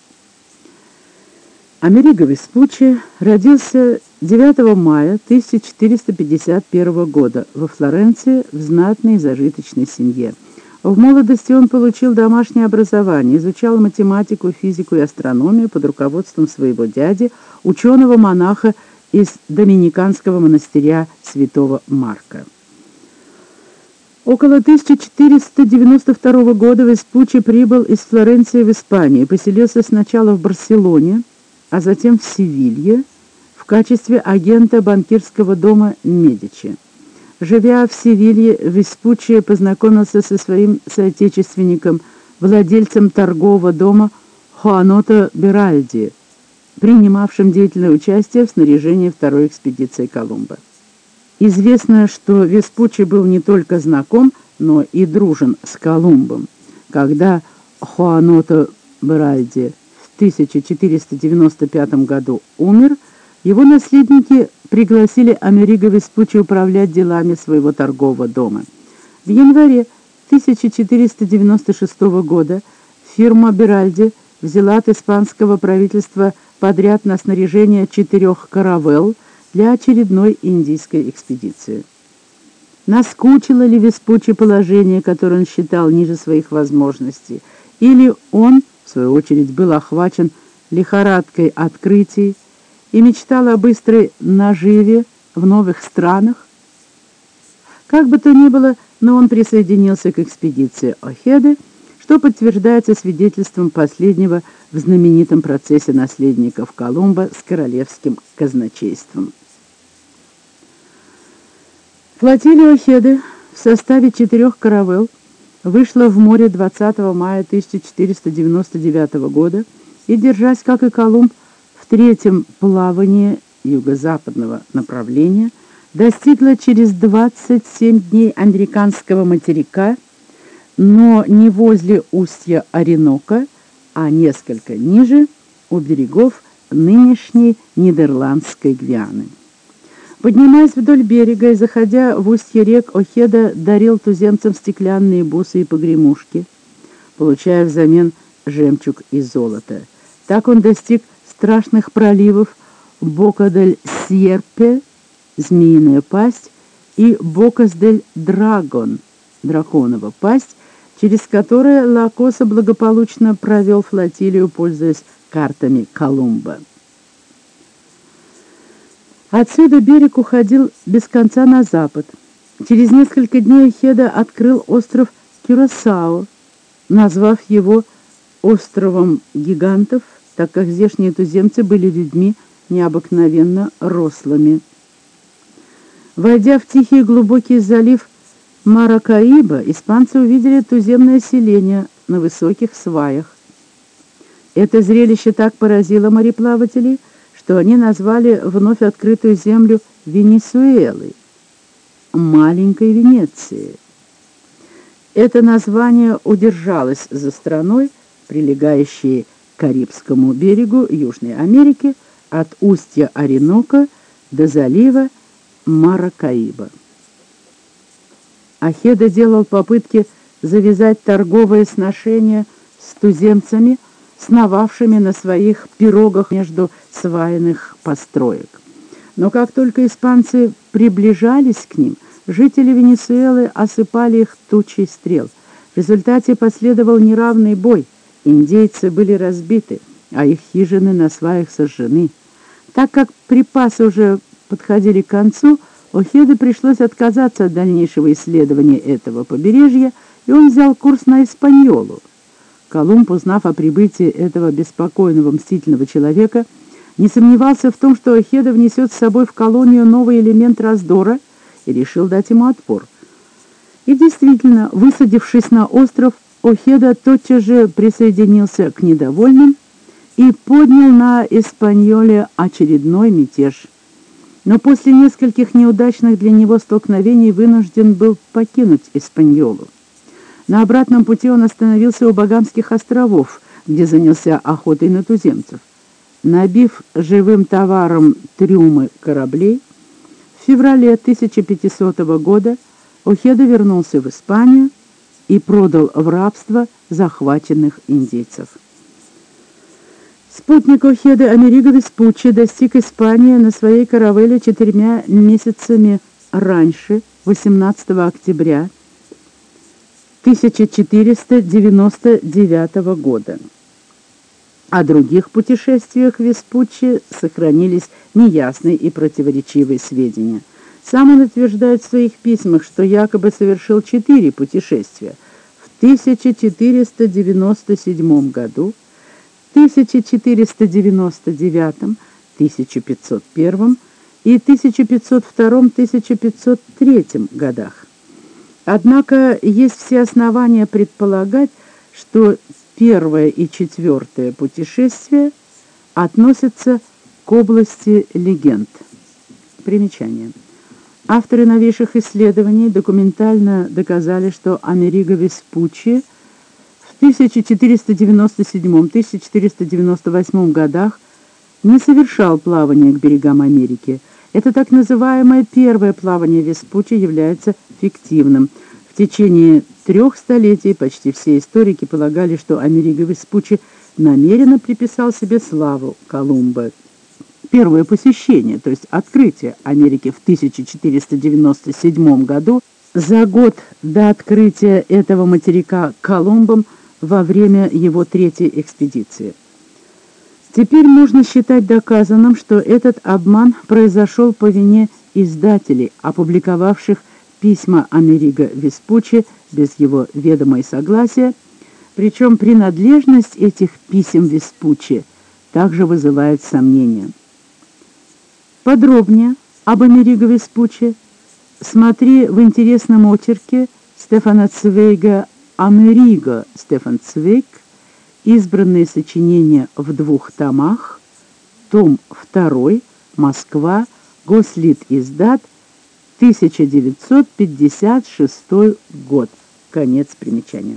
Америго Веспуччи родился 9 мая 1451 года во Флоренции в знатной зажиточной семье. В молодости он получил домашнее образование, изучал математику, физику и астрономию под руководством своего дяди, ученого-монаха из доминиканского монастыря святого Марка. Около 1492 года Веспуччи прибыл из Флоренции в Испанию, поселился сначала в Барселоне, а затем в Севилье в качестве агента банкирского дома Медичи. Живя в Севилье, Веспуччи познакомился со своим соотечественником, владельцем торгового дома Хуаното Беральди, принимавшим деятельное участие в снаряжении второй экспедиции Колумба. Известно, что Веспуччи был не только знаком, но и дружен с Колумбом. Когда Хуаното Беральди 1495 году умер, его наследники пригласили Америго Веспуччи управлять делами своего торгового дома. В январе 1496 года фирма Беральди взяла от испанского правительства подряд на снаряжение четырех каравелл для очередной индийской экспедиции. Наскучило ли Веспуччи положение, которое он считал ниже своих возможностей, или он в свою очередь, был охвачен лихорадкой открытий и мечтал о быстрой наживе в новых странах. Как бы то ни было, но он присоединился к экспедиции Охеды, что подтверждается свидетельством последнего в знаменитом процессе наследников Колумба с королевским казначейством. Флотилия Охеды в составе четырех каравелл вышла в море 20 мая 1499 года и, держась, как и Колумб, третьем плавании юго-западного направления, достигла через 27 дней американского материка, но не возле устья Оренока, а несколько ниже, у берегов нынешней Нидерландской Гвианы. Поднимаясь вдоль берега и заходя в устье рек, Охеда дарил туземцам стеклянные бусы и погремушки, получая взамен жемчуг и золото. Так он достиг страшных проливов Бока-дель-Сьерпе, Змеиная пасть, и Бокас-дель-Драгон, Драконова пасть, через которые Лакоса благополучно провел флотилию, пользуясь картами Колумба. Отсюда берег уходил без конца на запад. Через несколько дней Хеда открыл остров Кюрасао, назвав его «островом гигантов», так как здешние туземцы были людьми необыкновенно рослыми. Войдя в тихий глубокий залив Маракаиба, испанцы увидели туземное селение на высоких сваях. Это зрелище так поразило мореплавателей, что они назвали вновь открытую землю Венесуэлой, маленькой Венецией. Это название удержалось за страной, прилегающей Карибскому берегу Южной Америки от устья Оренока до залива Маракаиба. Ахеда делал попытки завязать торговые сношения с туземцами – сновавшими на своих пирогах между свайных построек. Но как только испанцы приближались к ним, жители Венесуэлы осыпали их тучей стрел. В результате последовал неравный бой. Индейцы были разбиты, а их хижины на сваях сожжены. Так как припасы уже подходили к концу, Охеде пришлось отказаться от дальнейшего исследования этого побережья, и он взял курс на Испаньолу. Колумб, узнав о прибытии этого беспокойного мстительного человека, не сомневался в том, что Охеда внесет с собой в колонию новый элемент раздора и решил дать ему отпор. И действительно, высадившись на остров, Охеда тотчас же присоединился к недовольным и поднял на Испаньоле очередной мятеж. но после нескольких неудачных для него столкновений вынужден был покинуть Испаньолу. На обратном пути он остановился у Багамских островов, где занялся охотой на туземцев. Набив живым товаром трюмы кораблей, в феврале 1500 года Охеда вернулся в Испанию и продал в рабство захваченных индейцев. Спутник Охеды Америго Веспуччи достиг Испании на своей каравелле четырьмя месяцами раньше, 18 октября 1499 года. О других путешествиях Веспуччи сохранились неясные и противоречивые сведения. Сам он утверждает в своих письмах, что якобы совершил четыре путешествия в 1497 году, 1499, 1501 и 1502-1503 годах. Однако есть все основания предполагать, что первое и четвертое путешествия относятся к области легенд. Примечание. Авторы новейших исследований документально доказали, что Америго Веспуччи в 1497-1498 годах не совершал плавание к берегам Америки. Это так называемое первое плавание Веспуччи является фиктивным. В течение трех столетий почти все историки полагали, что Америго Веспуччи намеренно приписал себе славу Колумба первое посещение, то есть открытие Америки в 1497 году, за год до открытия этого материка Колумбом во время его третьей экспедиции. Теперь можно считать доказанным, что этот обман произошел по вине издателей, опубликовавших письма Америго Веспуччи без его ведома и согласия, причем принадлежность этих писем Веспуччи также вызывает сомнения. Подробнее об Америго Веспуччи смотри в интересном очерке Стефана Цвейга «Америго» Стефан Цвейг, избранные сочинения в двух томах, том 2, Москва, Гослит издат, 1956 год. Конец примечания.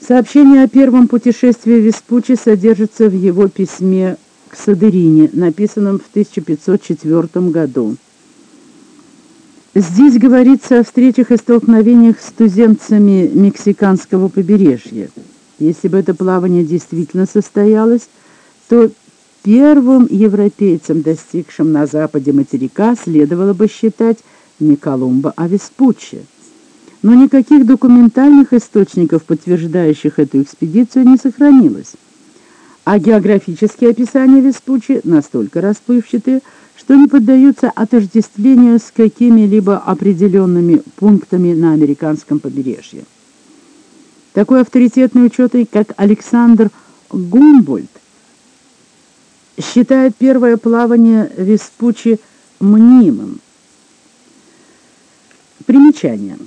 Сообщение о первом путешествии Веспуччи содержится в его письме к Садерине, написанном в 1504 году. Здесь говорится о встречах и столкновениях с туземцами мексиканского побережья. Если бы это плавание действительно состоялось, то первым европейцем, достигшим на западе материка, следовало бы считать не Колумба, а Веспуччи. Но никаких документальных источников, подтверждающих эту экспедицию, не сохранилось а географические описания Веспуччи настолько расплывчаты, что не поддаются отождествлению с какими-либо определенными пунктами на американском побережье. Такой авторитетный ученый, как Александр Гумбольд, считает первое плавание Веспуччи мнимым. Примечание.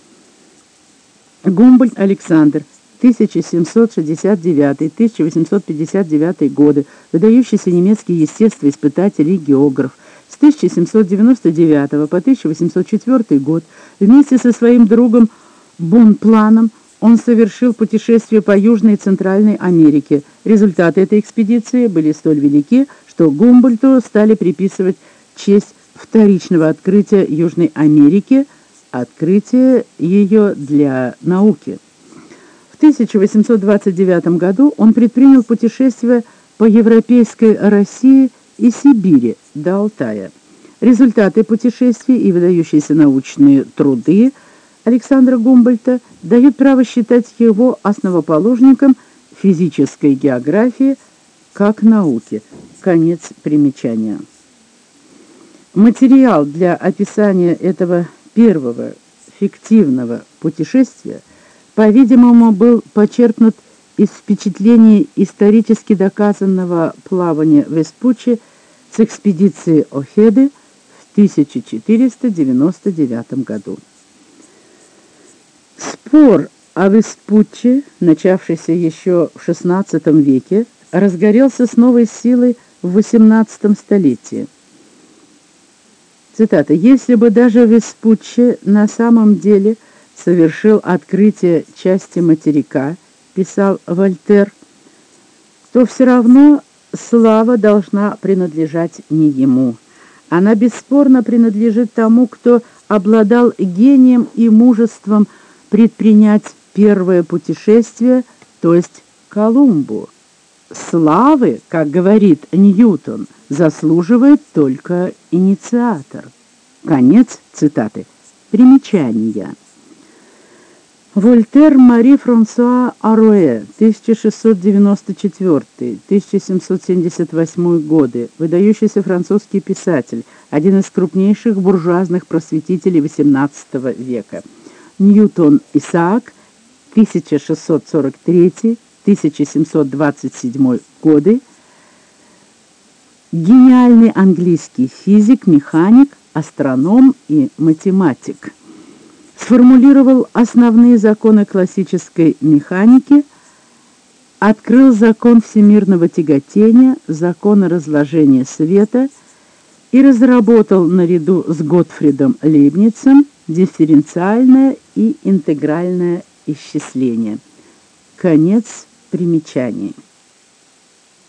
Гумбольд Александр 1769-1859 годы, выдающийся немецкий естествоиспытатель и географ. С 1799 по 1804 год вместе со своим другом Бонпланом он совершил путешествие по Южной и Центральной Америке. Результаты этой экспедиции были столь велики, что Гумбольту стали приписывать честь вторичного открытия Южной Америки, открытия ее для науки. 1829 году он предпринял путешествие по европейской России и Сибири до Алтая. Результаты путешествий и выдающиеся научные труды Александра Гумбольта дают право считать его основоположником физической географии как науки. Конец примечания. Материал для описания этого первого фиктивного путешествия – по-видимому, был почерпнут из впечатлений исторически доказанного плавания Веспуччи с экспедиции Охеды в 1499 году. Спор о Веспуччи, начавшийся еще в XVI веке, разгорелся с новой силой в XVIII столетии. Цитата. «Если бы даже Веспуччи на самом деле совершил открытие части материка, — писал Вольтер, — то все равно слава должна принадлежать не ему. Она бесспорно принадлежит тому, кто обладал гением и мужеством предпринять первое путешествие, то есть Колумбу. Славы, как говорит Ньютон, заслуживает только инициатор. Конец цитаты. Примечания. Вольтер Мари Франсуа Аруэ, 1694-1778 годы, выдающийся французский писатель, один из крупнейших буржуазных просветителей XVIII века. Ньютон Исаак, 1643-1727 годы, гениальный английский физик, механик, астроном и математик сформулировал основные законы классической механики, открыл закон всемирного тяготения, закон разложения света и разработал наряду с Готфридом Лейбницем дифференциальное и интегральное исчисление. Конец примечаний.